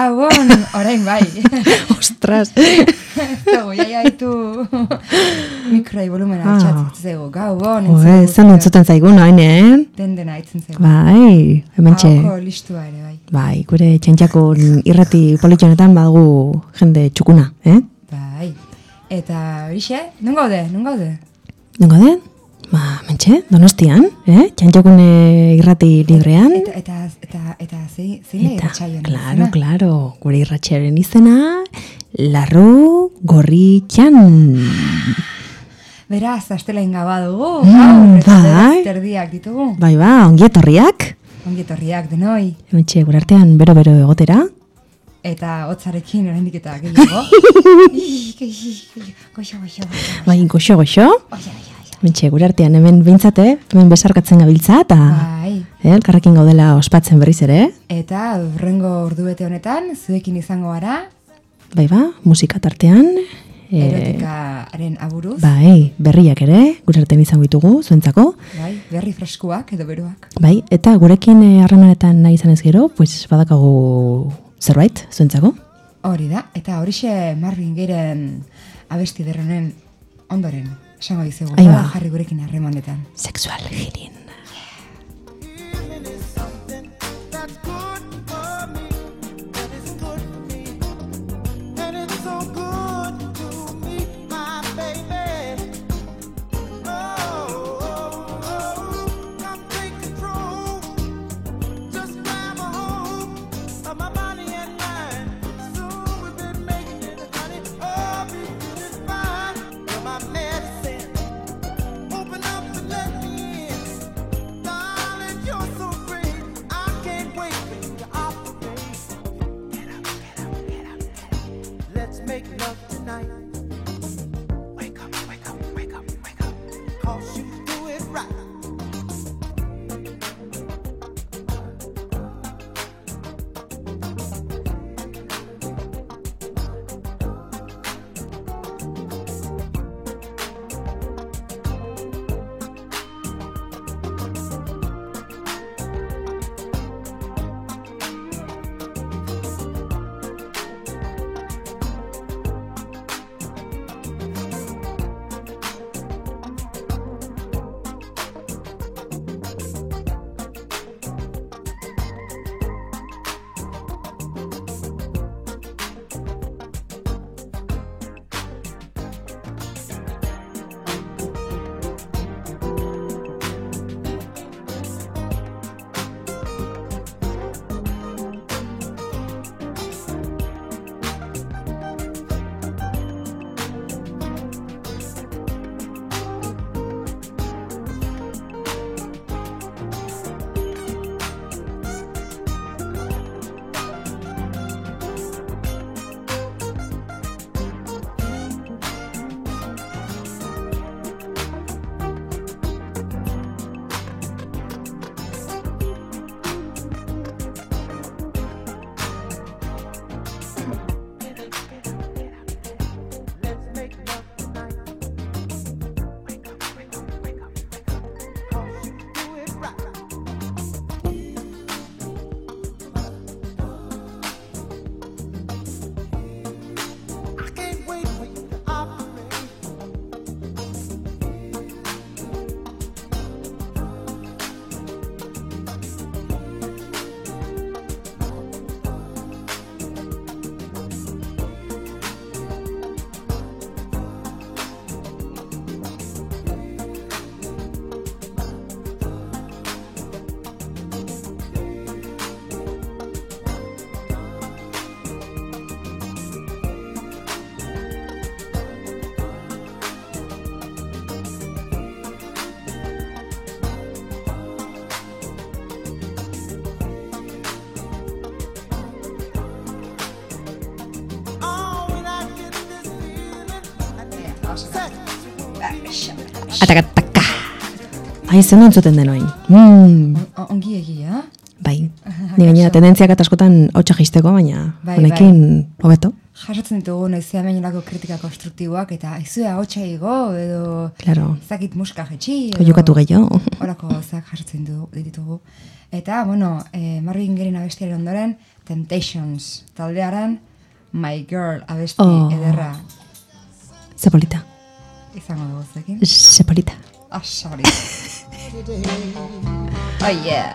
Gabon, orain bai. Ostras. Zago, ja jaitu mikroi volumena Ah. altxatzen zego. Gabon, Oe, zen entzuten zaigun, hain, eh? Den dena aitzen zego. Bai, hemen txe. Listua ere, bai. Bai, gure txantxako irrati politxonetan badugu jende txukuna, eh? Bai. Eta horixe, non gaude, non gaude? Nengo den? Ba, mentxe, donostian, eh? Txantxakune irrati librean. Eta, eta, eta, eta, zein zein Eta, irratsaioan claro, izena? claro, gure irratxearen izena, Larru Gorritxan. Beraz, astelain gaba dugu, Mm, gaur, bai. terdiak ditugu. Bai, ba, ongi-etorriak. Ongietorriak denoi, Hementxe, gure artean bero-bero egotera. eta hotzarekin oraindik eta gehiago. Goxo, goxo, goxo. Bai, goxo-goxo. Oia, oia, oia. Hementxe, gure artean hemen bintzate, hemen besarkatzen gabiltza, eta Bai. eh, elkarrekin gaudela ospatzen berriz ere. Eta urrengo ordubete honetan, zuekin izango gara, Bai, ba, musika tartean. eh, erotikaren aburuz, Bai, berriak ere, gure artean izango ditugu, zuentzako. bai, berri freskoak edo beroak. Bai, eta gurekin eh, harremanetan nahi izan ez gero, pues badakagu zerbait, zuentzako. Hori da, eta horixe Marvin Gayren abesti derronen ondoren, esango bada ba. jarri gurekin harremanetan. Sexual healing. Atakataka. Ai, zen entzuten denoin. Mm, O- Ongi egia, bai. Ni gainera tendentziak eta askotan hotxa jisteko, baina Bai, honekin hobeto. jasotzen ditugu noizean bainolako kritika konstruktiboak eta aizue ahotsa igo edo Claro. zakit muska jetxi edo Oiukatu gehiago. Horako gauzak jasotzen ditugu. Eta, bueno, eh, Marvin Gayen abestiaren ondoren, Temptations taldearen My Girl abesti Oh. ederra Zepolita. izango dugu zekin. Zepolita. Asabri. oh yeah.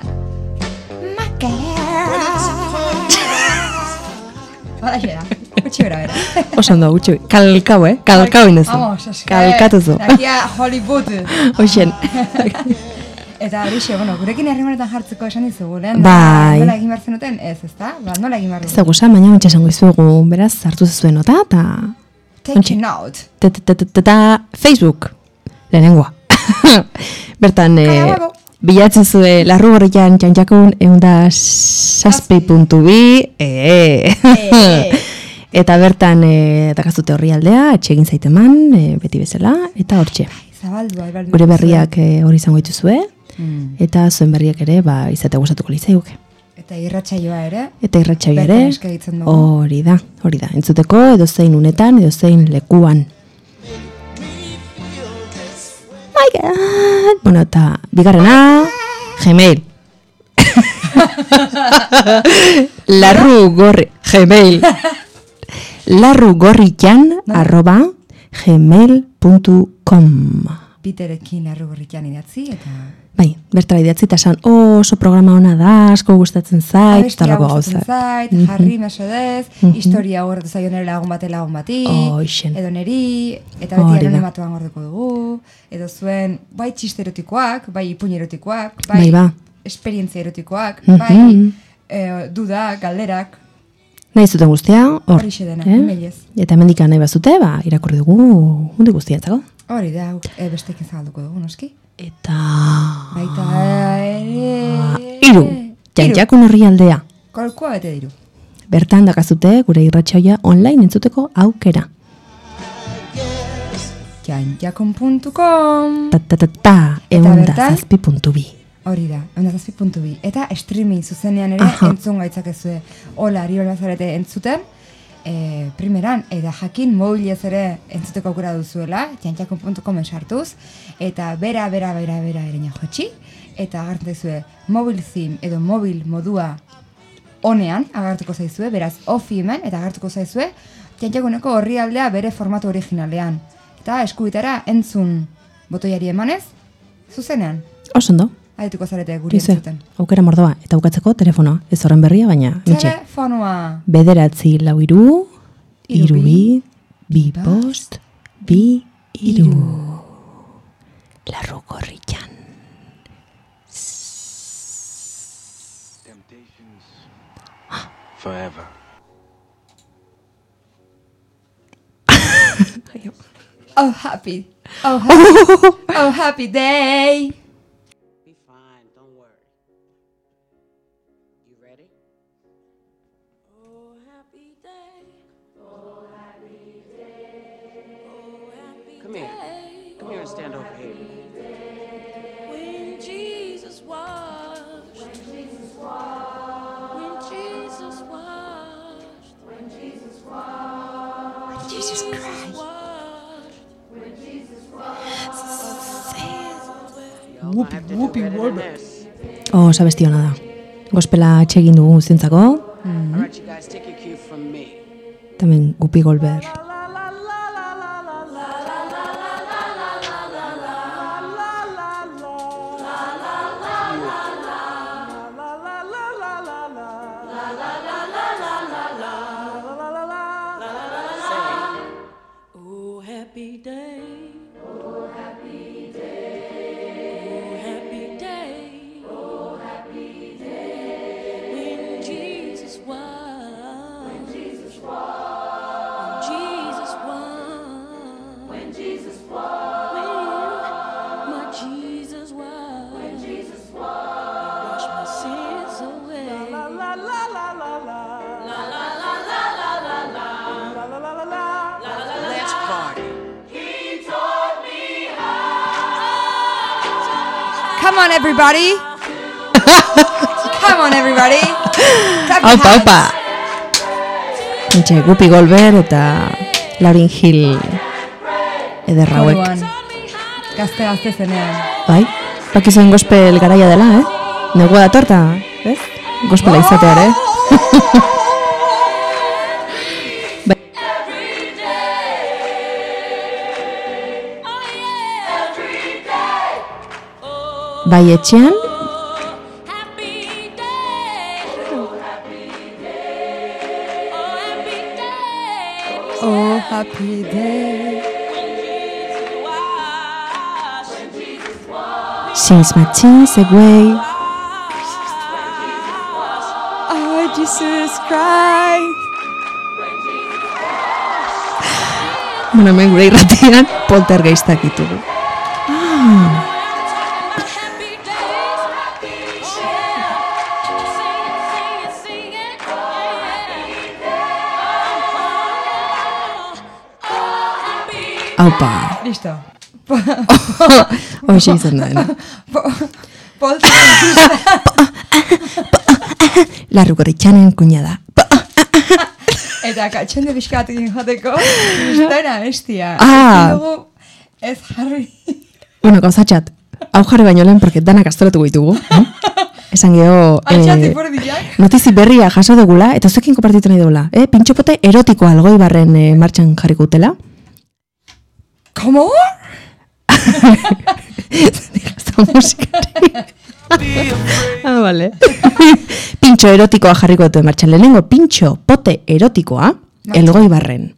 My girl. Gutxi bera bera. Oso ondo, gutxi. Kalkau, eh? Kalkau inezu. Vamos. Kalkatu zu. Dakia Hollywood. Hoxen. Eta horixe, bueno, gurekin herrimanetan jartzeko esan dizugu, lehen? Bai. Nola egin behar zenuten? Ez, ezta? Ba, nola egin behar Ez dugu? dago esan, baina ontsa esango izugu, beraz, hartu zezuen nota, eta... Take note. ta- ta- ta- ta- ta- ta- Facebook, lehenengoa. Bertan, Kalabago. bilatzen zue larru gorrian txantxakun eunda saspi puntu bi, eh. Eh. eta bertan, eh, dakazute horri aldea, etxegin zaiteman, eh, beti bezala, eta hortxe. Gure berriak hori izango dituzue, Mm. eta zuen berriak ere, ba, izate gustatuko litzaiuke. Eta irratsaioa ere. Eta irratxai Bertan ere, hori da, hori da, entzuteko edo zein unetan, edo zein lekuan. My God! Bueno, eta bigarrena, Gmail. Larru gorri, Gmail. Larru gorritan, arroba, gmail.com. Piterekin arrugorrikian idatzi, eta... Bai, bertara idatzi eta esan oso programa ona da, asko gustatzen zait, eta gustatzen gauza. zait, Mhm. jarri mesedez, historia horretu zaion ere lagun bate lagun bati, Hoixen. edo neri, eta beti da. anonimatuan gordeko dugu, edo zuen, bai txiste erotikoak, bai ipuin erotikoak, Bai, ba. esperientzia erotikoak, Mhm. bai eh, duda, galderak, Nahi zuten guztia, hor. Horixe dena, emailez. Eta mendikan nahi bazute, ba, irakurri dugu, hundi guztiatzako. Hori da, e, bestekin zabalduko dugu, noski? Eta... Baita ere... Iru, Hiru. jantjakun horri aldea. Kolkoa bete diru. Bertan dakazute gure irratxaia online entzuteko aukera. Jantjakon.com Ta ta ta ta, Eta egun da bertan? zazpi puntu bi. Hori da, ondazazpi.bi. Eta streaming zuzenean ere Aha. entzun gaitzakezue. Hola, ari bazarete entzuten, e, primeran, eta jakin mobilez ere entzuteko aukera duzuela, jantjakon.com sartuz, eta bera, bera, bera, bera ere jotxi, eta agartzen zaizue mobil theme edo mobil modua honean agartuko zaizue, beraz ofi hemen, eta agartuko zaizue, jantjakoneko horri aldea bere formatu originalean. Eta eskubitara entzun botoiari emanez, zuzenean, Oso ondo, Aituko zarete guri entzuten. aukera mordoa, eta bukatzeko telefonoa, ez horren berria, baina, mitxe. Telefonoa. Bederatzi lau iru, iru bi, bi, bi bost, bi iru. Larru gorritan. Temptations forever. Oh, happy. Oh, happy. oh, happy day. Jesus Christ. Better than this. Oh, sabesti hona da. Gospela atxegin dugu cue from me. tamen gupi golber. Everybody. Come on, everybody. Clap your Aupa, hands. aupa! Entxe, Guppy Golber eta Lauryn Hill ederra hauek. Koruan. Gazte gazte zenean. Bai, bakizuen gospel garaia dela, eh? Negua da torta, ez? Gospela izateare, eh? Bai etxean, Happy day. Oh, happy day. Since machines away, Oh, Jesus Christ. bueno, hemen gure irratian poltergeistak ditugu. Happy Aupa, Listo. hoxe izan da, eh? Polta. Larrugoritxanen kuñada. Eta katxende pixkat egin jateko, Kristona bestia. Ah. Dugu Ez jarri. Bueno, gauzatxat, hau jarri baino lehen, porque danak astoratu ditugu. Eh? Esan geho... Pordiak. notizi berria jaso dugula, eta zuekin kompartitu nahi dugula. Eh? Pintxopote erotiko algoi barren eh, martxan jarriko utela. Komo? Esta musikari. ah, vale. pintxo erotikoa jarriko dute martxan. Lehenengo pintxo pote erotikoa, elgoi barren.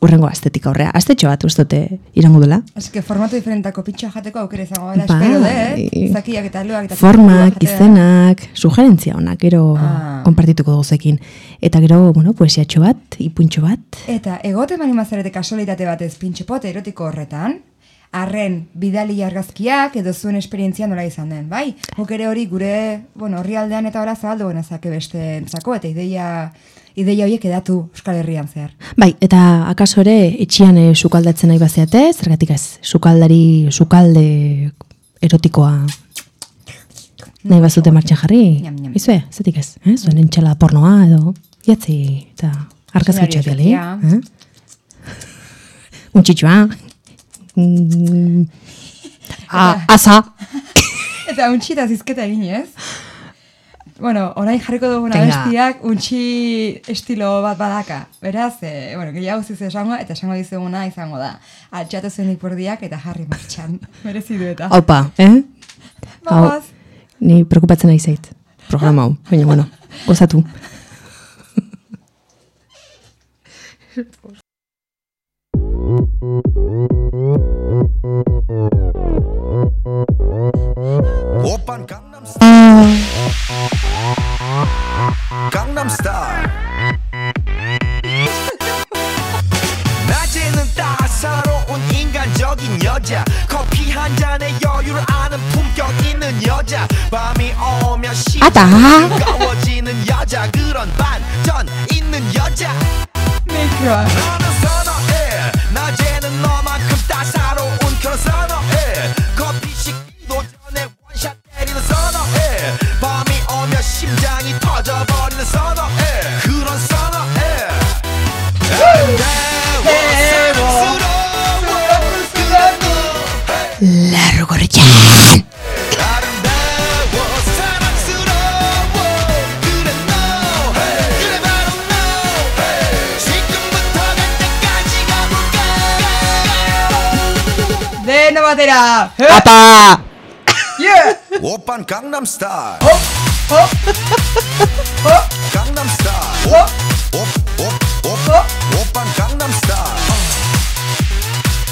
Urrengo estetika horrea. Astetxo bat ustote irango dela. Que formatu diferentako pitxoa jateko aukera izango dela, Bai. espero de, zakiak eta luak eta Formak, izenak, sugerentzia onak, gero Ah. konpartituko duguzekin. Eta gero, bueno, poesiatxo bat, ipuntxo bat. Eta egote mani mazarete kasualitate batez pintxepote erotiko horretan, arren bidali argazkiak edo zuen esperientzia nola izan den, bai? Guk ere hori gure, bueno, horri aldean eta hola zabaldu genezake beste entzako, eta ideia, ideia horiek edatu Euskal Herrian zehar. Bai, eta akaso ere etxian e, sukaldatzen nahi bazeate, zergatik ez, sukaldari, sukalde erotikoa nahi bazute martxan jarri. Izue, zetik ez, eh? zuen entxala pornoa edo, jatzi, eta Senario biali. efektia. Eh? Untxitxoa. Mm, a, asa. Eta untxi eta zizketa egin ez? Bueno, orain jarriko duguna Venga. bestiak untxi estilo bat badaka. Beraz, e, bueno, gehiago zizu esango, eta esango dizuguna izango da. Altxatu zuen ipurdiak eta jarri martxan. Merezi du eta. Opa, eh? Hau, Vamos. ni preocupatzen nahi zait, programa hau. Baina, bueno, gozatu. 오 강남 스타일. 낮에는 따사로운 인간적인 여자. 커피 한 잔에 여유를 아는 품격 있는 여자. 밤이 오면 아다. 시끄러워지는 여자. 그런 반전 있는 여자. 나는 선어해. 낮에는 너만큼 따사로운 그런 선어해. 커피 식기도 전에 원샷 때리는 선어해. 밤이 오면 심장이 터져버 있는 선어에 그런 네, 아빠! 예! 오빤 강남스타일.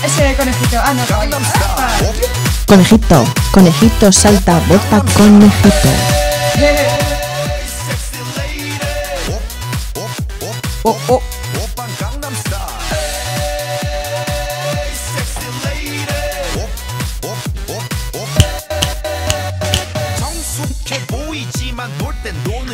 Ese conejito. Ah, no. Conejito, conejito, salta, bota, conejito. Oh, oh.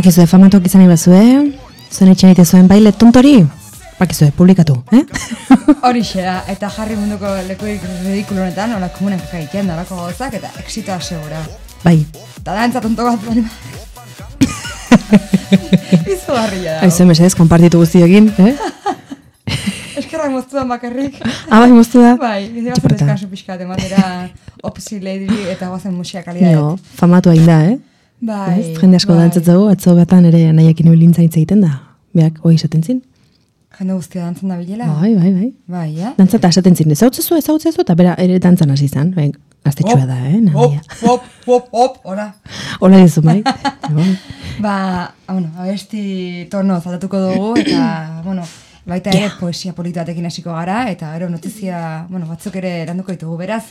Bakizue famatuak izan ibazue, zuen etxen egite zuen baile tontori, bakizue, publikatu, eh? Horixe da, eta jarri munduko lekurik ridikulo honetan, hola komunen kakaiken, dalako gauzak, eta exitoa segura. bai, Eta dantza tonto bat bali Izu harria da. aizu mesedez, konpartitu guztiokin, eh? Eskerrak moztuan bakarrik. Ah, bai, moztu da? Bai, ez Txapata. deskansu pixka bat ematera opsi lady eta guazen musika kalidad. Jo, famatu hain da, eh? Bai. Ez, jende asko bai. dantzatzago, atzo batan ere nahiakin ibilintza hitz egiten da. Beak, hoi esaten zin. Jende guztia dantzan da bilela. Bai, bai, bai. Bai, eh? Dantza eta esaten zin, ezautzezu, ezautzezu, eta bera ere dantzan hasi zan. Bai, gaztetxua da, eh? Hop, Nahia. hop, hop, hop, hola. Hola dizu, bai. Bai. Ba, bueno, abesti torno zaldatuko dugu, eta, bueno, baita ere poesia politu batekin hasiko gara, eta gero notizia, bueno, batzuk ere landuko ditugu, beraz,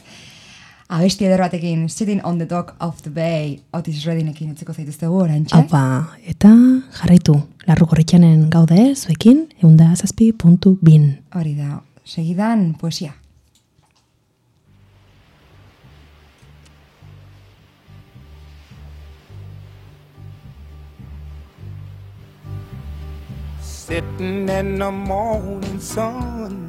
abesti eder batekin, Sitting on the Dock of the Bay, Otis Reddinekin utziko zaituztegu oraintxe. Haupa, eta jarraitu, larru gorritxanen gaude, zuekin, eunda zazpi puntu bin. Hori da, segidan poesia. Sitting in the morning sun.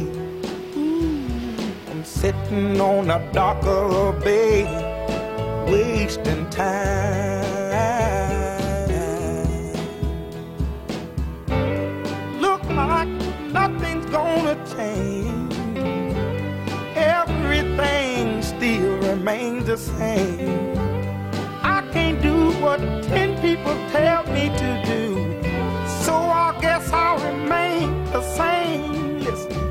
Sitting on the dock of the bay, wasting time. Look like nothing's gonna change. Everything still remains the same. I can't do what ten people tell me to do. So I guess I'll remain the same. Listen,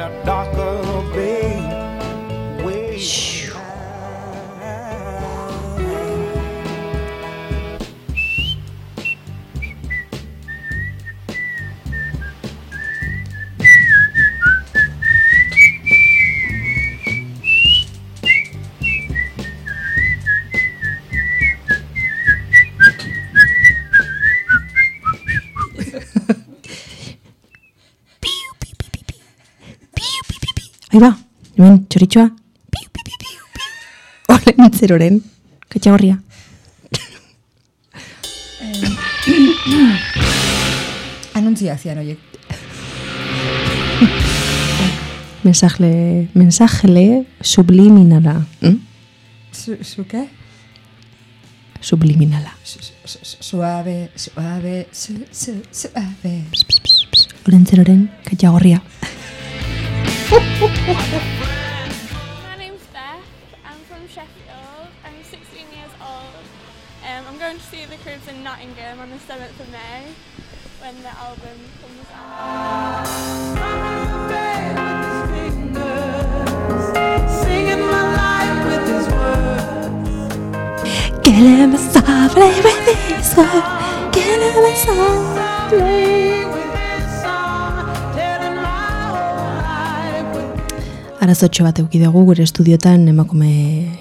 Ooh, I'm sitting on the dock of a bay, Ahí ba, hemen, txoritxoa. Piu, piu, piu, piu, piu. Ole, nintzeroren. Katxagorria. Anuntziazioan horiek. Mensajle, mensajle subliminala. Hm? Zu, zuke? Subliminala. Su- su- su- Suave, suave, su, su, suave. Beraz, olentzeroren kaitagorria. My name's Beth. I'm from Sheffield. I'm 16 years old. Um, I'm going to see the Cribs in Nottingham on the 7th of May when the album comes out. Singing my life with his words. Softly one. Get softly. Arazotxo bat euki dugu gure estudiotan emakume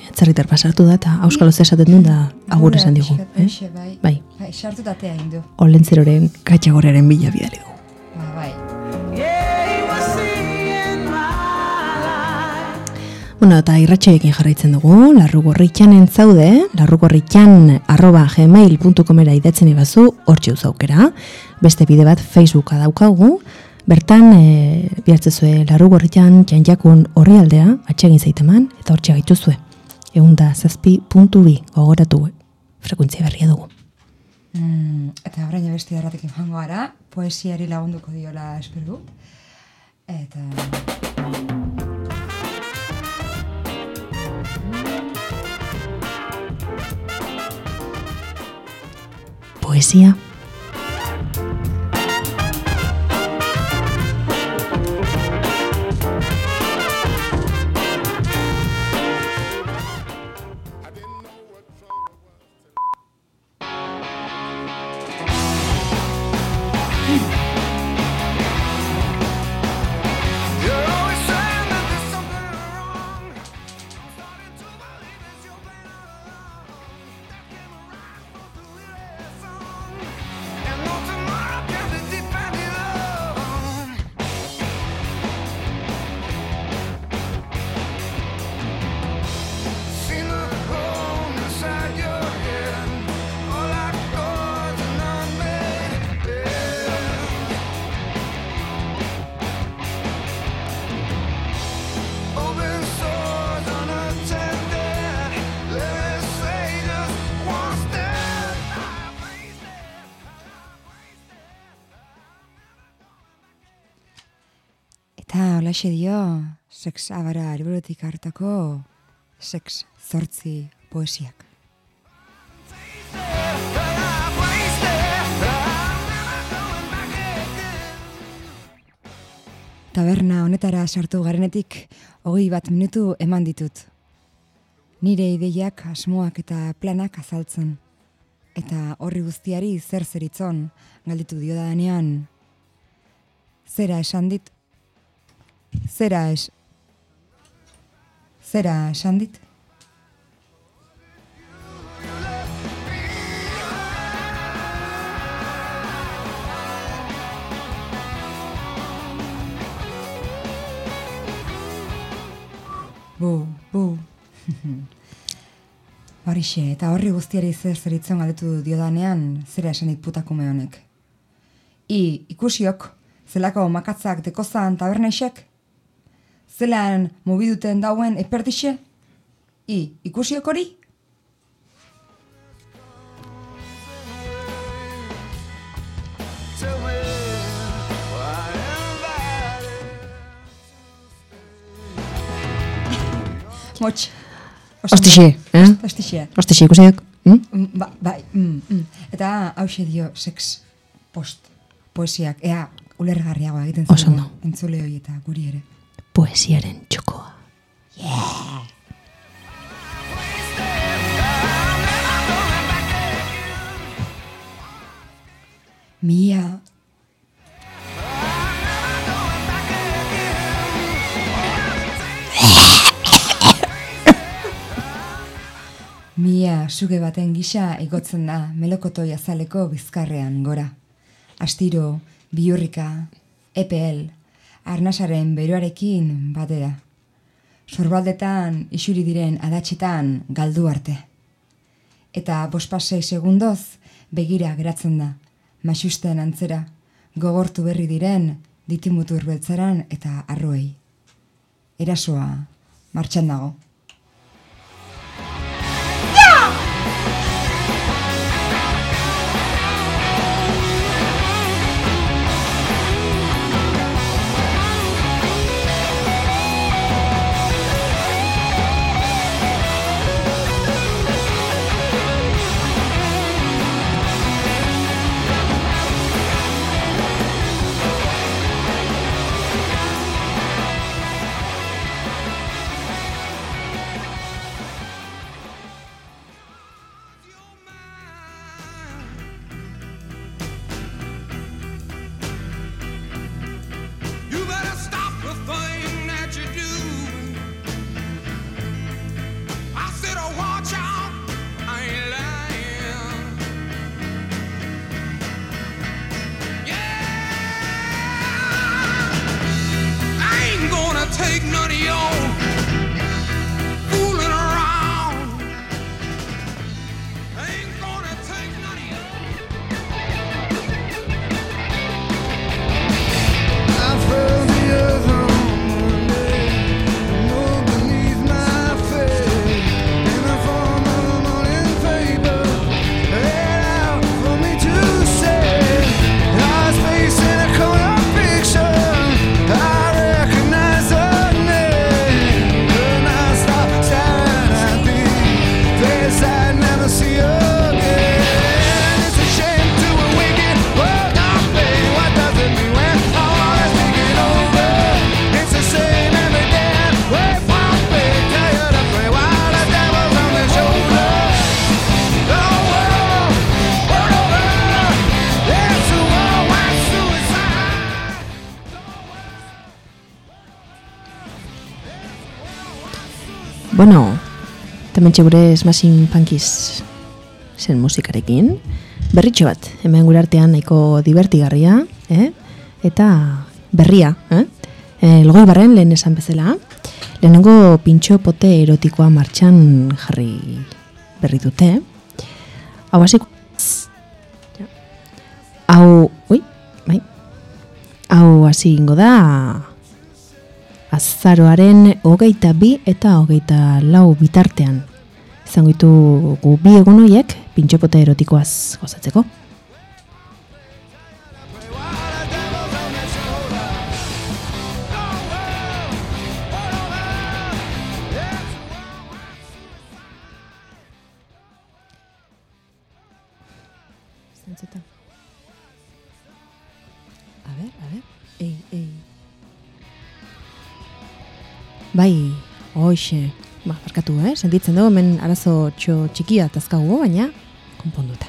atzerritar pasartu da eta auskaloz esaten duen da agur esan digu. Eh? Bai. Bai, Bai, sartu datea indu. olentzeroren kaitagorriaren bila bidali dugu. Ba, bai. Bueno, eta irratxoekin jarraitzen dugu, larrugorritxan entzaude, larrugorritxan arroba gmail.comera idatzen ibazu, hortxe aukera. Beste bide bat Facebooka daukagu, bertan e, bihartzezue larrugorritxan janjakun horri aldea, atxegin zaiteman, eta hortxe gaituzue. Egun da zazpi puntu bi, gogoratu frekuentzia berria dugu. Mm, eta orain beste erratekin joango gara, poesiari lagunduko diola espero dut. Eta... Poesia. Eta holaxe dio, sex abara liburutik hartako sex zortzi poesiak. Taberna honetara sartu garenetik hogei bat minutu eman ditut. Nire ideiak, asmoak eta planak azaltzen. Eta horri guztiari zer zeritzon galditu dio danean. Zera esan dit? Zera es... Zera esan dit? Bu, bu. Horixe, eta horri guztiari zer zeritzen galdetu diodanean, zera esan dit putakume honek. I, ikusiok, zelako makatzak dekozan tabernaixek? Zelan mobiduten dauen epertixe? I, ikusiok hori? Motx. Ostixe, eh? Ostixe. Ostixe ikusiak? Hm? Mm, Ba, bai, mm, mm. Eta hause dio sex post poesiak, ea ulergarriagoa egiten ondo. entzule hori eta guri ere. Poesiaren txokoa. Mia. Mia suge baten gisa igotzen da melokotoi azaleko bizkarrean gora. Astiro, biurrika, EPL, arnasaren beroarekin batera. Sorbaldetan isuri diren adatxetan galdu arte. Eta bospasei segundoz begira geratzen da, masusten antzera, gogortu berri diren ditimutur beltzaran eta arroei. Erasoa, martxan dago. Tamentxe gure Smashing Punkies zen musikarekin. Berritxo bat, hemen gure artean nahiko divertigarria, eh? eta berria. Eh? Elgoi barren lehen esan bezala, lehenengo pintxo pote erotikoa martxan jarri berri dute. Hau hasiko Hau, ui, bai. Hau hasi ingo da azaroaren hogeita bi eta hogeita lau bitartean. Izango ditugu bi egun horiek pintxopote erotikoaz gozatzeko. Zantzutan. A ver, a ver. Ei, ei. Bai, hoxe. Ba, barkatu, eh? Sentitzen dugu, hemen arazo txo txikia tazkagu, baina konponduta.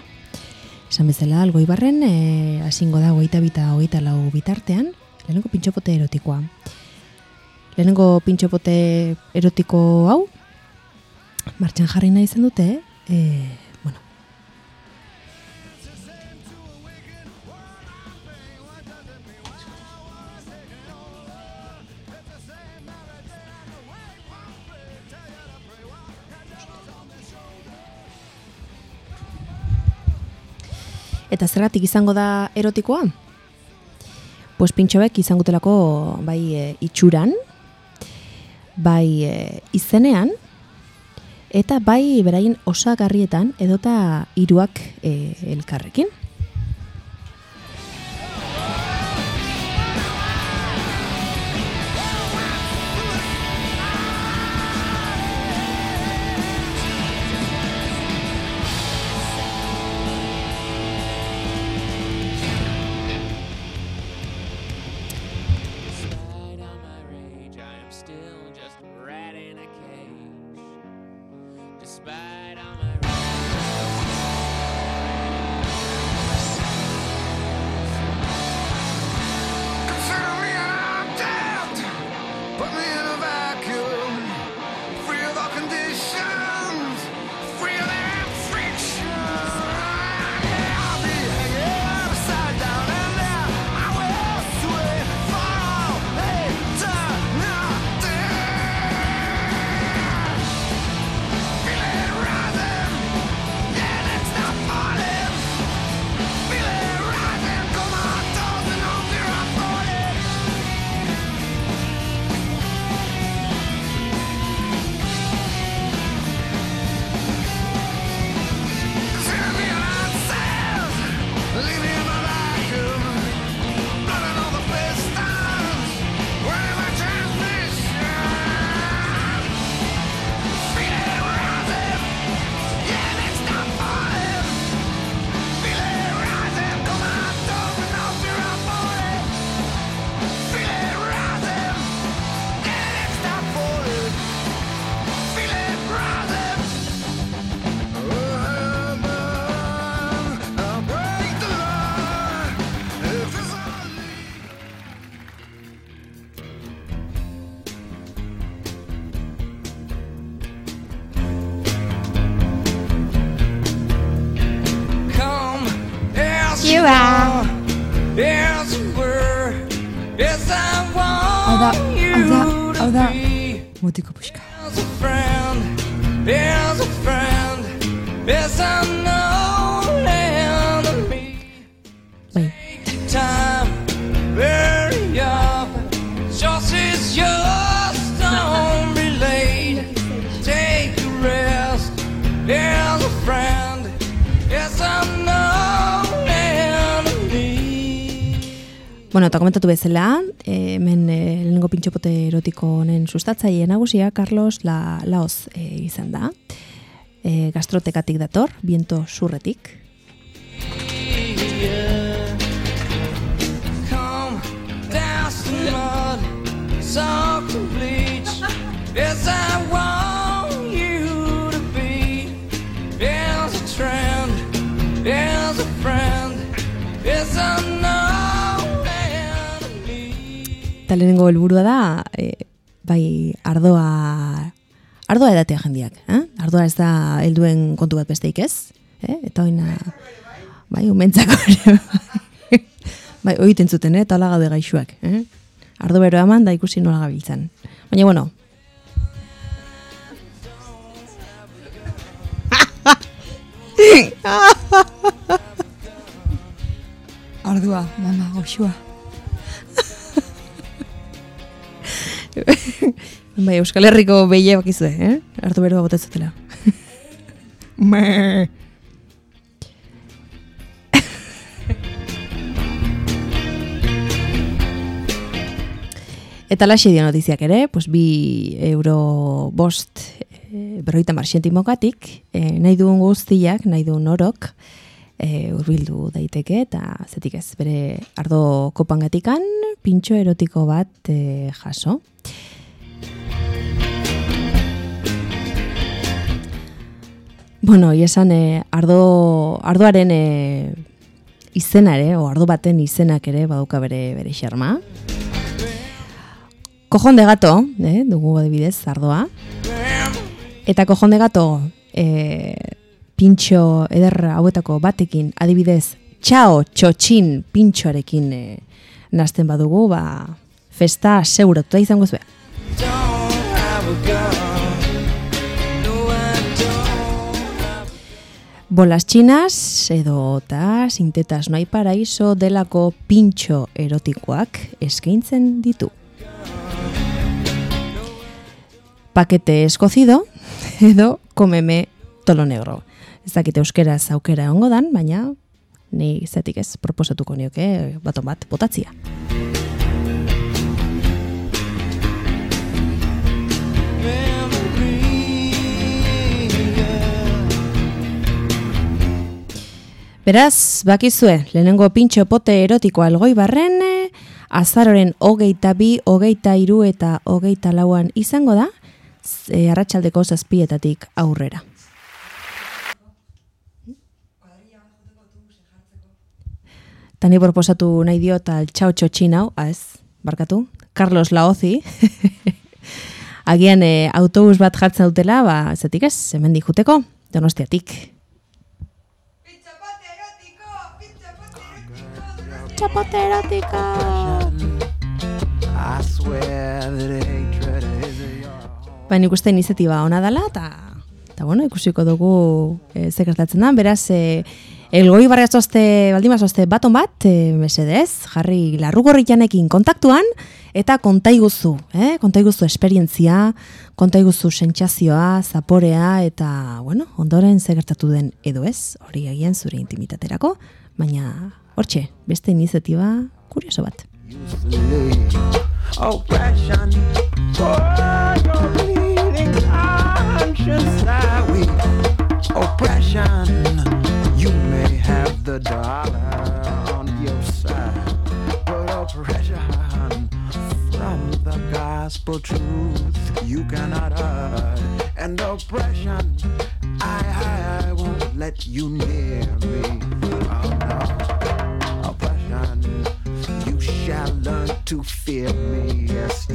Esan bezala, algoi barren, e, asingo da hogeita bita hogeita lau bitartean, lehenengo pintxopote erotikoa. Lehenengo pintxopote erotiko hau, martxan jarri nahi izan dute, e, Eta zergatik izango da erotikoa? Pues pintxoek izango telako bai e, itxuran, bai e, izenean, eta bai beraien osagarrietan edota hiruak e, elkarrekin. Bueno, eta komentatu bezala, hemen eh, lehenengo pintxopote erotiko honen sustatzaile nagusia, Carlos La, Laoz eh, izan da. Eh, gastrotekatik dator, biento surretik. Come Eta lehenengo helburua da, eh, bai ardoa Ardoa edatea jendiak, eh? Ardoa ez da helduen kontu bat besteik ez, eh? Eta oina, bai, umentzako ere, bai. bai, oiten zuten, eh? Eta gaude gaixuak, eh? Ardo bero eman da ikusi nola gabiltzan. Baina, bueno, Ardua, mama, goxua. bai, Euskal Herriko behie bakizue, eh? Ardo beroa botetzatela. Me. Eta laxe dio notiziak ere, pues bi euro bost e, berroita marxentimokatik, e, nahi duen guztiak, nahi duen orok, e, urbildu daiteke, eta zetik ez, bere ardo kopangatikan, pintxo erotiko bat e, jaso. Bueno, iesan, e, ardo, ardoaren e, izena ere, o ardo baten izenak ere, baduka bere, bere xerma. Kojon de gato, eh, dugu adibidez, ardoa. Eta kojon de gato, e, pintxo eder hauetako batekin, adibidez, txao txotxin pintxoarekin e, nazten badugu, ba, festa seguratuta izango zuen. Bolas txinas edo eta sintetas no hay paraíso delako pintxo erotikoak eskaintzen ditu. Pakete escocido edo komeme tolo negro. Ez dakit euskeraz aukera egongo dan, baina ni zetik ez proposatuko nioke baton bat botatzia. Beraz, bakizue, lehenengo pintxo pote erotikoa algoi barren, azaroren hogeita bi, hogeita iru eta hogeita lauan izango da, eh, arratsaldeko zazpietatik aurrera. Tani proposatu nahi diot al txau txotxin hau, ah, ez, barkatu, Carlos Laozi, agian eh, autobus bat jartzen dutela, ba, zetik ez, hemen juteko, donostiatik. Txapote erotiko! I swear that hatred is your Ba, nik uste iniziatiba ona dela, eta, eta bueno, ikusiko dugu e, ze gertatzen da. Beraz, e, elgoi barriatzozte, baldimazozte baton bat, e, mesedez, jarri larrugorritanekin kontaktuan, eta kontaiguzu, eh? kontaiguzu esperientzia, kontaiguzu sentsazioa, zaporea, eta, bueno, ondoren ze gertatu den edo ez, hori agian zure intimitaterako, baina, hortxe, beste iniziatiba kurioso bat. oppression. The dollar on your side, but oppression from the gospel truth you cannot hide. And oppression, I, I won't let you near me. Oh no oppression. You shall learn to fear me, yes,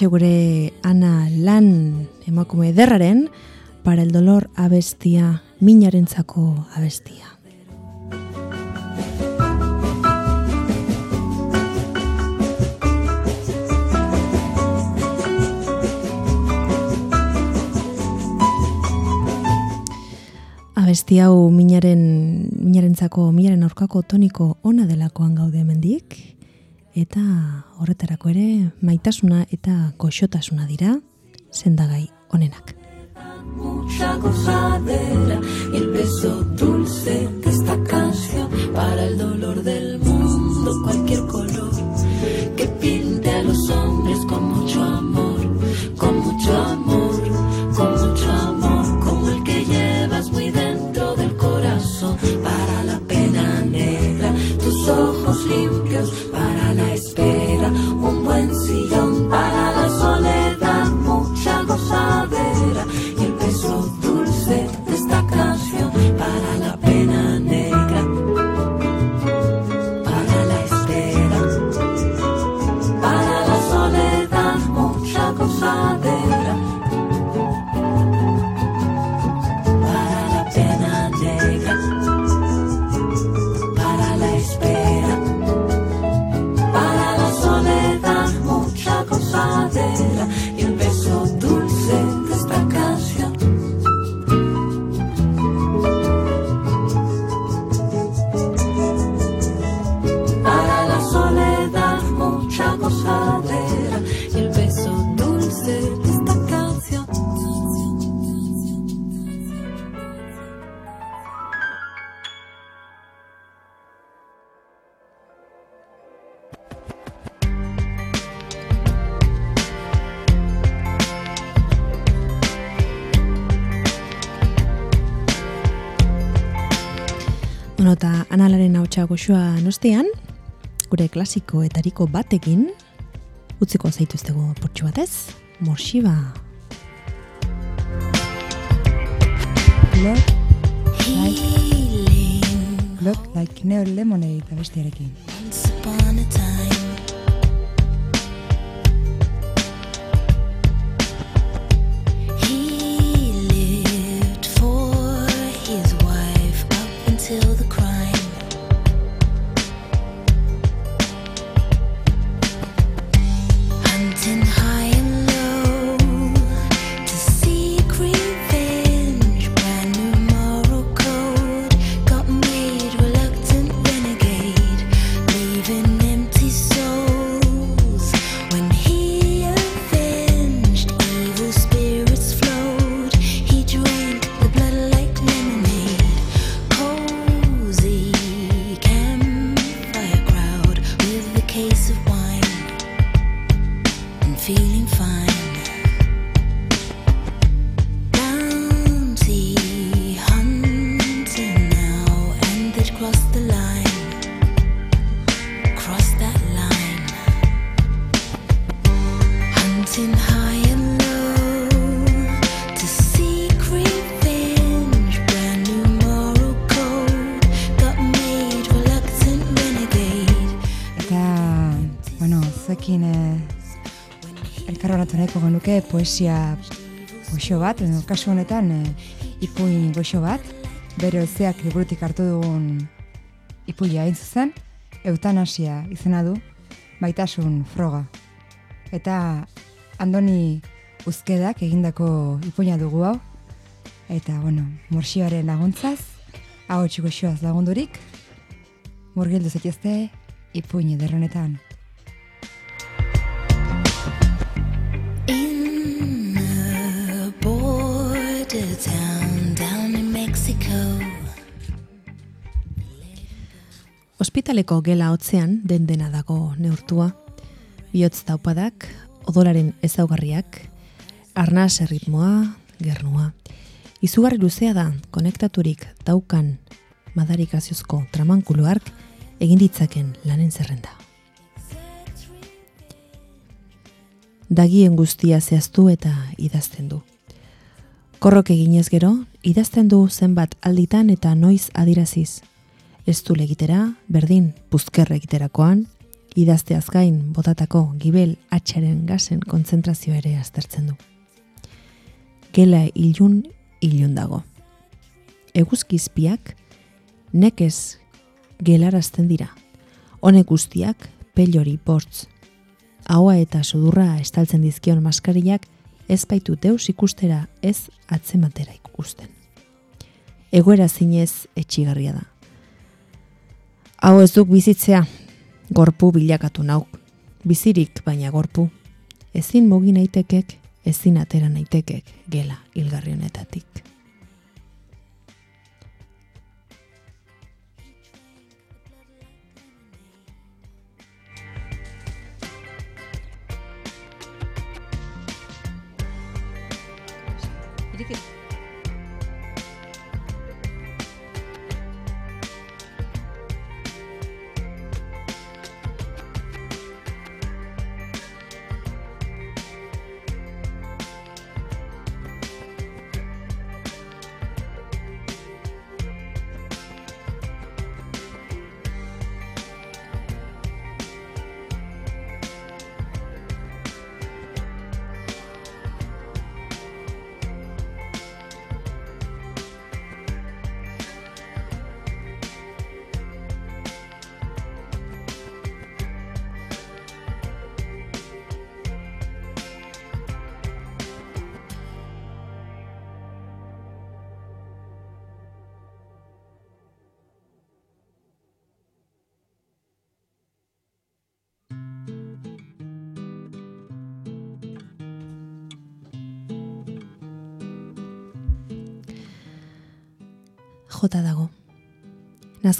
Hementxe gure ana lan emakume ederraren para el dolor abestia, minarentzako abestia. Abesti hau minaren, minarentzako, minaren aurkako toniko ona delakoan gaude hemendik eta horretarako ere maitasuna eta goxotasuna dira sendagai onenak. mucha gozadera y el beso dulce de esta canción para el dolor del mundo, cualquier color que pinte a los hombres hautsa goxoa nostean, gure klasikoetariko batekin, utziko zaituztego portxu batez, morxiba. Look like, look like Neo Lemonade abestiarekin. Once upon a time. Genuke poesia goxo bat, edo kasu honetan eh, ipuin goxo bat, bere zeak liburutik hartu dugun ipuia hain zuzen, eutanasia izena du, baitasun froga. Eta Andoni Uzkedak egindako ipuina dugu hau, eta, bueno, morxioaren laguntzaz, hau goxoaz lagundurik, murgildu zaitezte ipuin ederronetan. Ospitaleko gela hotzean den dena dago neurtua. Bihotz taupadak, odolaren ezaugarriak, arnaz erritmoa, gernua. Izugarri luzea da, konektaturik daukan madarikaziozko tramankuluark egin ditzaken lanen zerrenda. Dagien guztia zehaztu eta idazten du. Korrok eginez gero, idazten du zenbat alditan eta noiz adiraziz. Ez du egitera, berdin, puzkerra egiterakoan, idazteaz gain botatako gibel atxaren gasen kontzentrazio ere aztertzen du. Gela ilun ilun dago. Eguzkizpiak nekez gelarazten dira. Honek guztiak pelori bortz. Haua eta sudurra estaltzen dizkion maskariak ez baitu deus ikustera ez atzematera ikusten. Egoera zinez etxigarria da. Hau ez duk bizitzea, gorpu bilakatu nauk. Bizirik baina gorpu. Ezin mugi naitekek, ezin atera naitekek gela hilgarri honetatik. jota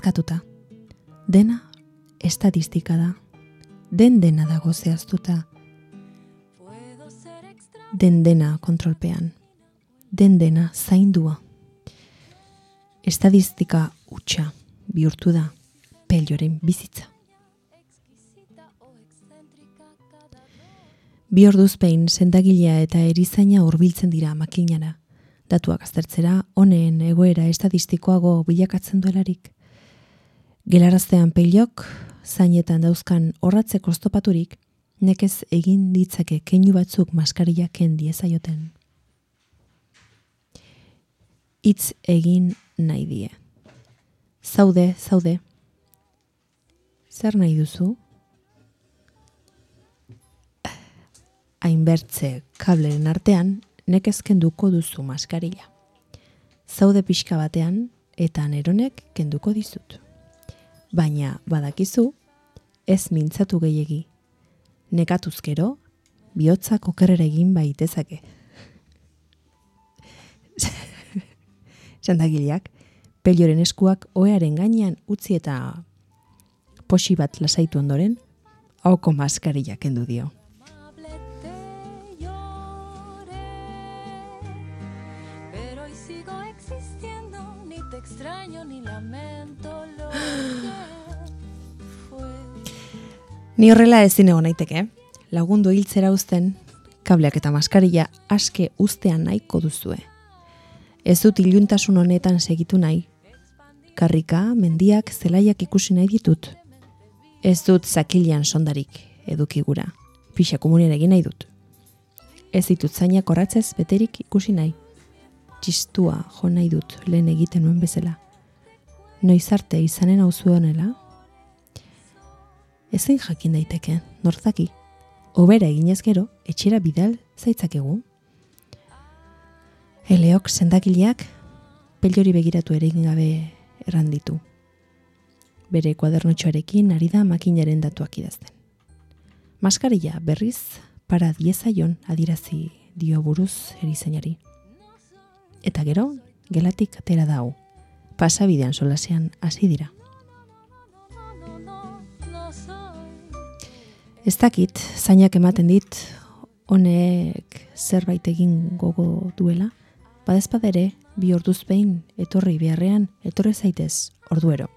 Nazkatuta. Dena estatistika da. Den dena dago zehaztuta. Den dena kontrolpean. Den dena zaindua. Estadistika utxa bihurtu da pelioren bizitza. Bi orduz behin sendagilea eta erizaina hurbiltzen dira makinara. Datuak aztertzera, honeen egoera estadistikoago bilakatzen duelarik. Gelaraztean peilok, zainetan dauzkan horratzeko oztopaturik, nekez egin ditzake keinu batzuk maskaria ken diezaioten. Hitz egin nahi die. Zaude, zaude. Zer nahi duzu? Hainbertze kableren artean, nekez kenduko duzu maskarila. Zaude pixka batean, eta neronek kenduko dizut. Baina, badakizu, ez mintzatu gehiegi. Nekatuzkero, bihotzak okerrera egin baitezake. Sandagileak, pelioren eskuak oearen gainean utzi eta posi bat lasaitu ondoren, hauko maskarila kendu dio. Ni horrela ezin egon naiteke, lagundu hiltzera uzten, kableak eta maskarilla aske ustean nahiko duzue. Ez dut iluntasun honetan segitu nahi. Karrika, mendiak, zelaiak ikusi nahi ditut. Ez dut zakilian sondarik edukigura. Pixa komunera egin nahi dut. Ez ditut zainak horratzez beterik ikusi nahi. Txistua jo nahi dut lehen egiten nuen bezala. Noiz arte izanen hau honela, ezin jakin daiteke, nortzaki. Obera eginez gero, etxera bidal zaitzakegu. Eleok sendakileak pelori begiratu ere egin gabe erranditu. Bere kuadernotxoarekin ari da makinaren datuak idazten. Maskarilla berriz para diezaion adirazi dio buruz erizainari. Eta gero, gelatik atera da hau. Pasabidean solasean hasi dira. Ez dakit, zainak ematen dit, honek zerbait egin gogo duela, badezpad ere, bi orduz behin, etorri beharrean, etorre zaitez, orduero.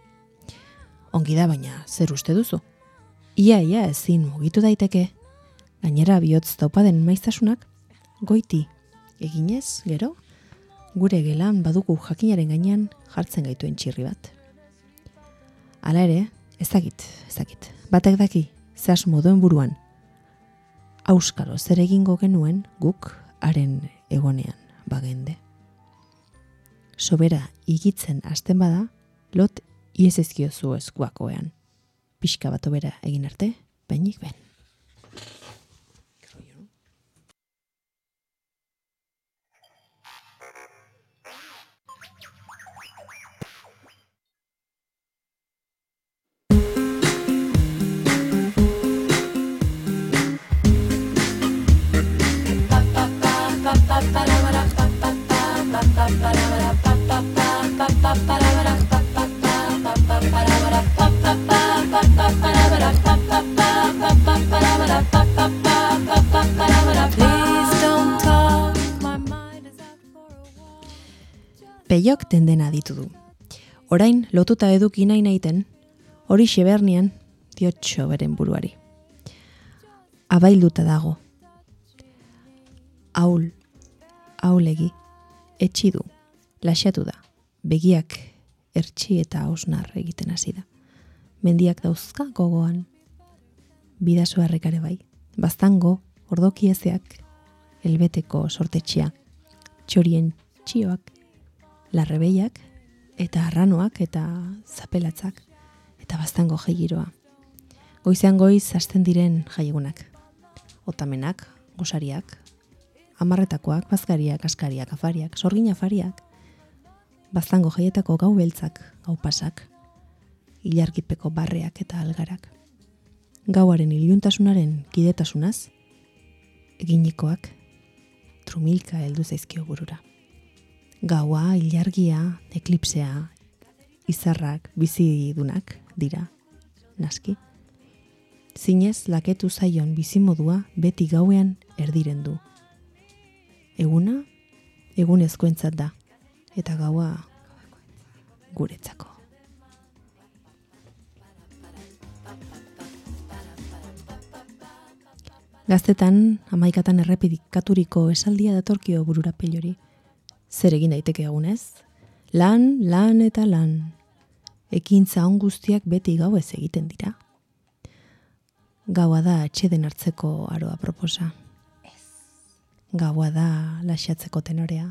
Ongi da baina, zer uste duzu? Ia, ia, ezin mugitu daiteke. Gainera bihotz daupaden maiztasunak, goiti, eginez, gero, gure gelan badugu jakinaren gainean jartzen gaituen txirri bat. Hala ere, ez dakit, ez dakit. Batek daki, zehaz modoen buruan. Auskalo zer egingo genuen guk haren egonean bagende. Sobera igitzen hasten bada, lot iez ezkiozu eskuakoean. Pixka bat obera egin arte, bainik ben. Peiok tendena ditu du. Orain lotuta eduki nahi naiten, hori xebernian diotxo beren buruari. Abailduta dago. Aul, aulegi, etxi du, laxatu da, begiak ertxi eta osnar egiten hasi da. Mendiak dauzka gogoan, bidazu harrekare bai, baztango, ordokiezeak, elbeteko sortetxea, txorien txioak, larrebeiak, eta arranoak eta zapelatzak, eta baztango jaigiroa. Goizean goiz hasten diren jaiegunak. Otamenak, gosariak, amarretakoak, bazkariak, askariak, afariak, sorgin afariak, baztango jaietako gau beltzak, gau pasak, ilargipeko barreak eta algarak. Gauaren iluntasunaren kidetasunaz, eginikoak trumilka heldu zaizkio burura. Gaua, ilargia, eklipsea, izarrak, bizidunak dira, naski. Zinez laketu zaion bizimodua beti gauean erdiren du. Eguna, egunezkoentzat da, eta gaua guretzako. Gaztetan, amaikatan errepidikaturiko esaldia datorkio burura pelori. Zer egin daiteke egunez? Lan, lan eta lan. Ekintza on guztiak beti gau ez egiten dira. Gaua da atxeden hartzeko aroa proposa. Gaua da laxatzeko tenorea.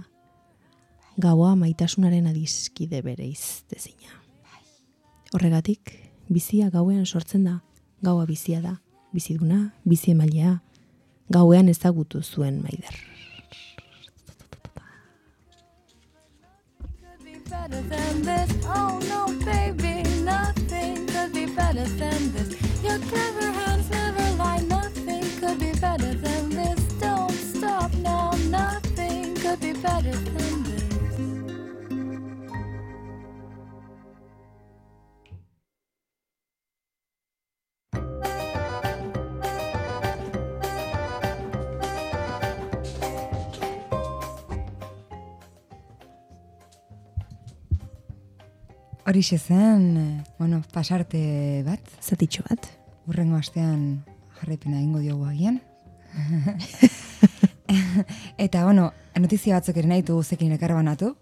Gaua maitasunaren adizkide bere iztezina. Horregatik, bizia gauean sortzen da, gaua bizia da, biziduna, bizi emailea, gauean ezagutu zuen maider. Better than this. Horixe zen, bueno, pasarte bat, Zatitxo bat. urrengo astean jarraipena egingo diogu agian. eta, bueno, notizia batzuk ere nahi dugu zekin banatu.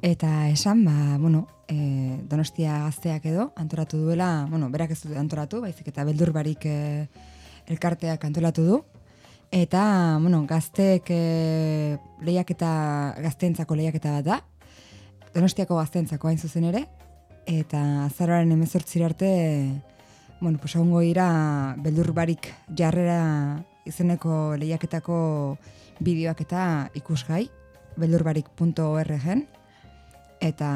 Eta esan, ba, bueno, e, donostia gazteak edo, antolatu duela, bueno, berak ez du antolatu, baizik eta beldur barik e, elkarteak antolatu du. Eta, bueno, gazteek e, lehiaketa, gazteentzako lehiaketa bat da, Donostiako gazteentzako hain zuzen ere, eta azaroaren emezortzira arte, bueno, pues egongo dira beldur barik jarrera izeneko lehiaketako bideoak eta ikusgai, beldurbarik.org-en, eta,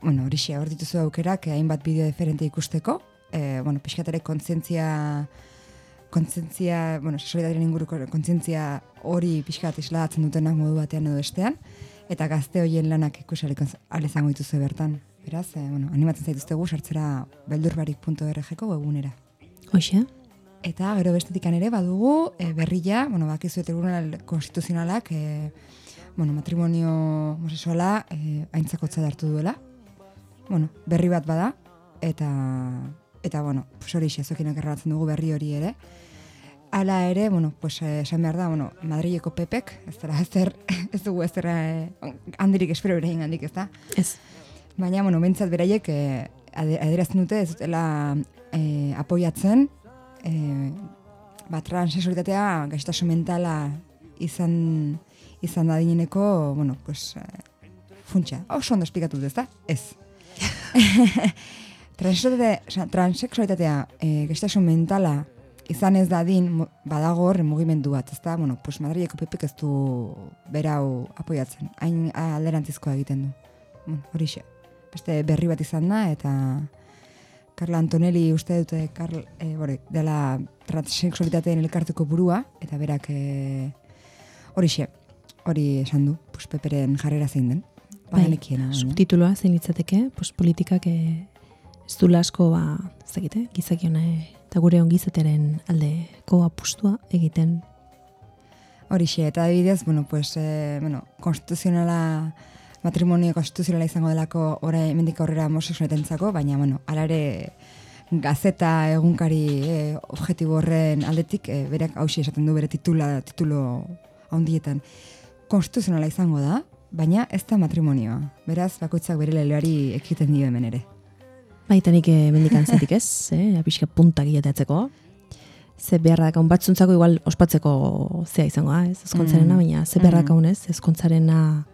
bueno, horixe, hor dituzu aukerak eh, hainbat bideo diferente ikusteko, e, bueno, pixkatere kontzientzia kontzientzia, bueno, sexualitatearen inguruko kontzientzia hori pixkat isladatzen dutenak modu batean edo bestean, eta gazte hoien lanak ikusalik izango dituzue bertan. Beraz, eh, bueno, animatzen zaituztegu sartzera beldurbarik.org-ko webgunera. Hoxe? Eta gero bestetikan ere badugu e, berria, bueno, bakizu tribunal konstituzionalak e, bueno, matrimonio homosexuala e, aintzakotza hartu duela. Bueno, berri bat bada eta eta bueno, pues hori xezokinak erratzen dugu berri hori ere. Hala ere, bueno, pues eh, esan behar da, bueno, Madrileko pepek, ez dara ezer, ez dugu ezer eh, handirik espero bere handik, ez da? Ez. Baina, bueno, bentsat beraiek eh, adierazten dute ez dutela eh, apoiatzen e, ba, transexualitatea gaixotasun mentala izan izan dadineneko, bueno, pues, eh, funtsa. Oso ondo esplikatu dut, ezta? Ez. Transexualitatea, osea, transexualitatea e, gaixotasun mentala izan ez dadin, badago hor mugimendu bat, ezta? Bueno, pues Madrileko pepek ez du berau apoiatzen. Hain alderantzizkoa egiten du. Bueno, horixe. Beste berri bat izan da, eta Carla Antonelli uste dute Carl, e, bore, dela transexualitateen elkartuko burua, eta berak e, horixe, hori esan du, pues peperen jarrera zein den. Ba, Bai, genekiena, baina. subtituloa zein litzateke, pues politikak eh, ez du asko ba, ez dakite, gizakiona eta gure ongizatearen aldeko apustua egiten. Horixe, eta adibidez, bueno, pues, eh, bueno, konstituzionala, matrimonio konstituzionala izango delako orain hemendik aurrera homosexualetentzako, baina, bueno, alare gazeta egunkari eh, objektibo horren aldetik, eh, berak hausi esaten du bere titula, titulo handietan. Konstituzionala izango da, baina ez da matrimonioa. Beraz, bakoitzak bere leleari ekiten dio hemen ere. Baita nik eh, mendikan zetik ez, eh, pixka punta gileteatzeko. Ze beharra dakaun batzuntzako igual ospatzeko zea izango ez, ezkontzarena, Mm. baina ze beharra dakaun ez, ezkontzarena,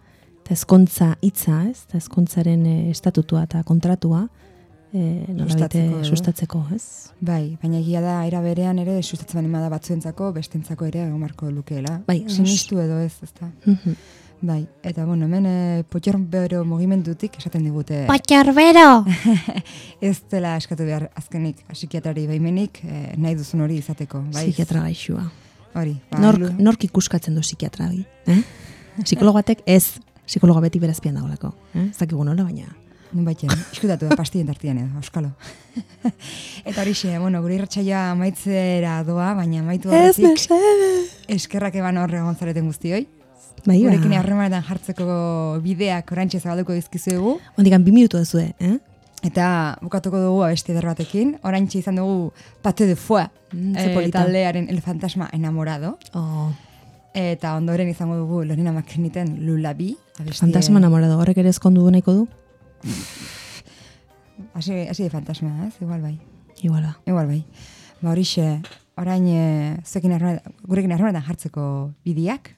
eta ezkontza hitza, ez, eta ezkontzaren eh, estatutua eta kontratua, eh, nolabait Sustatzeko, sustatzeko, ez? Bai, baina egia da, era berean ere, sustatzen bali da batzuentzako, bestentzako ere egon marko lukeela. Bai. Sinistu edo ez, ezta. Mhm. Bai, eta bueno, hemen e, potxorbero mugimendutik esaten digute Potxorbero! ez dela eskatu behar azkenik psikiatrari baimenik e, nahi duzun hori izateko. Bai, Psikiatra gaixua. Hori, ba, Nork, nork ikuskatzen du psikiatra hori, eh? Psikologo batek ez, psikologa beti berazpian dagoelako, eh? Ez dakigu nola, baina... Nun baiten, iskutatu da pastien tartian edo, euskalo. eta hori xe, bueno, gure irratxaia amaitzera doa, baina amaitu horretik eskerrak eban horre egon zareten guztioi. Bai, Gurekin ba. harremanetan jartzeko bideak orantxe zabalduko dizkizuegu. Ondikan, bi minutu duzue, eh? Eta bukatuko dugu abesti eder batekin. Orantxe izan dugu Pate de Foie, Mm, eh, taldearen El Fantasma Enamorado. Oh, Eta ondoren izango dugu Lorena McKenniten Lulabi. fantasma enamorado, horrek ere ezkondu du nahiko du? Hasi, hasi de fantasma, ez? Igual bai. Igual ba. Igual bai. Ba horixe, orain e, zuekin gurekin harremanetan jartzeko bidiak,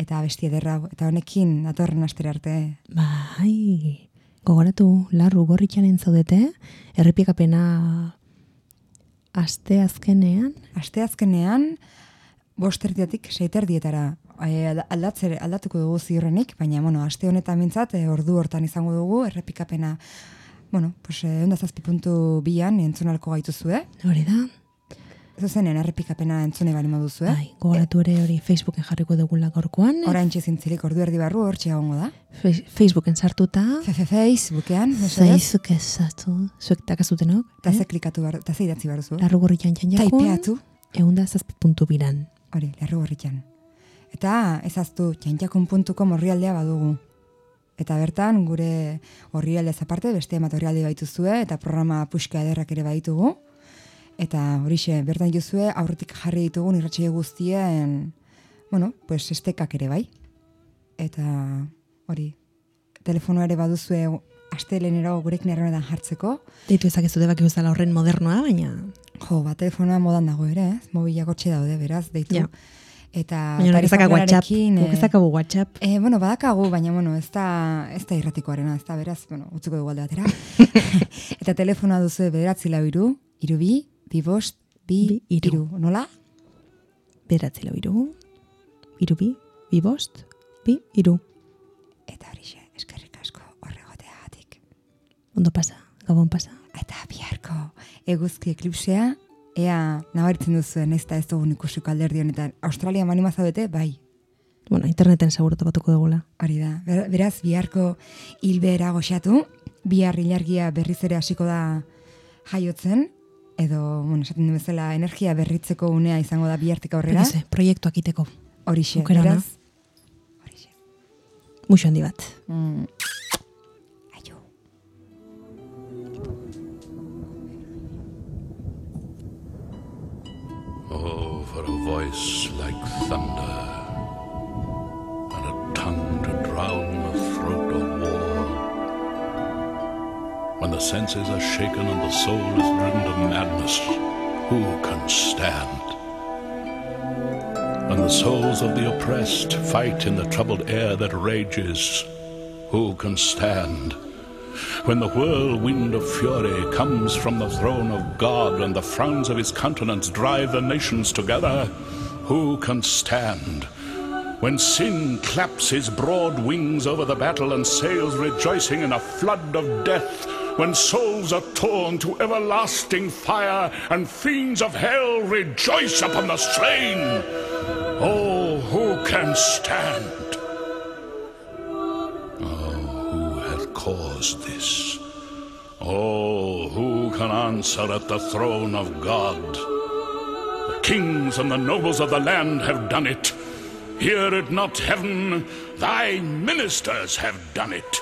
eta abesti ederra eta honekin datorren astera arte. Bai, gogoratu, larru gorritxanen zaudete, errepiekapena aste azkenean, Aste azkenean, bosterdiatik seiterdietara e, aldatzere, aldatuko dugu ziurrenik, baina, bueno, aste honetan mintzat, e, ordu hortan izango dugu, errepikapena, bueno, pues, e, ondazazpi puntu bian entzunalko gaituzue. hori da, Zuzenen errepikapena entzune bali moduzue. bai, gogoratu ere hori Facebooken jarriko dugula gaurkoan, Orain txezintzilik ordu erdi barru hortxe egongo da. Fe- Facebooken sartuta, Fe- Facebookean. Facebook ezatu, zuek dakazutenok, Eta eh? ze klikatu behar, eta ze idatzi behar duzu. larru gorritxan txanjakoan, Taipeatu, eunda zazpi puntu biran. Hori, lerru horritan. Eta ezaztu, txantxakun.com horrialdea badugu. Eta bertan, gure horrialdez aparte, beste emat horrialde baituzue, eta programa puxka ederrak ere baditugu. Eta horixe, bertan jozue, aurretik jarri ditugun irratxeie guztien, bueno, pues estekak ere bai. Eta hori, telefonoa ere baduzue astelenero gurekin erremetan jartzeko, Deitu ezakezu debak bezala horren modernoa, baina Jo, ba, telefonoa modan dago ere, ez? Mobilak hortxe daude, beraz, deitu. Ja. Eta baina honek ezakagu WhatsApp, guk ezakagu WhatsApp. E, bueno, badakagu, baina, bueno, ez da, ez da irratikoarena, ez da, beraz, bueno, utzuko dugu alde batera. eta telefonoa duzu bederatzi lau iru, iru bi, bi bost, bi, Bi, hiru. iru. Nola? Beratzi lau iru, iru bi, bi bost, bi, iru. Eta horixe, eskerrik asko horregoteagatik. Ondo pasa, gabon pasa. Eta biharko eguzki eklipsea, ea nabaritzen duzuen, ez da ez dugun ikusiko alderdi honetan. Australia manima zaudete, bai, Bueno, interneten seguro topatuko dugula. Hori da. Ber- Beraz, biharko hilbera goxatu, bihar ilargia berriz ere hasiko da jaiotzen, edo, bueno, esaten du bezala, energia berritzeko unea izango da bihartik aurrera. Begize, proiektuak iteko. Horixe, aukera ona. beraz. Horixe. Muxo handi bat. Mm. For a voice like thunder, and a tongue to drown the throat of war. When the senses are shaken and the soul is driven to madness, who can stand? When the souls of the oppressed fight in the troubled air that rages, who can stand? When the whirlwind of fury comes from the throne of God and the frowns of his countenance drive the nations together, who can stand? When sin claps his broad wings over the battle and sails rejoicing in a flood of death, when souls are torn to everlasting fire and fiends of hell rejoice upon the slain, oh, who can stand? Caused this? Oh, who can answer at the throne of God? The kings and the nobles of the land have done it. Hear it not, heaven, thy ministers have done it.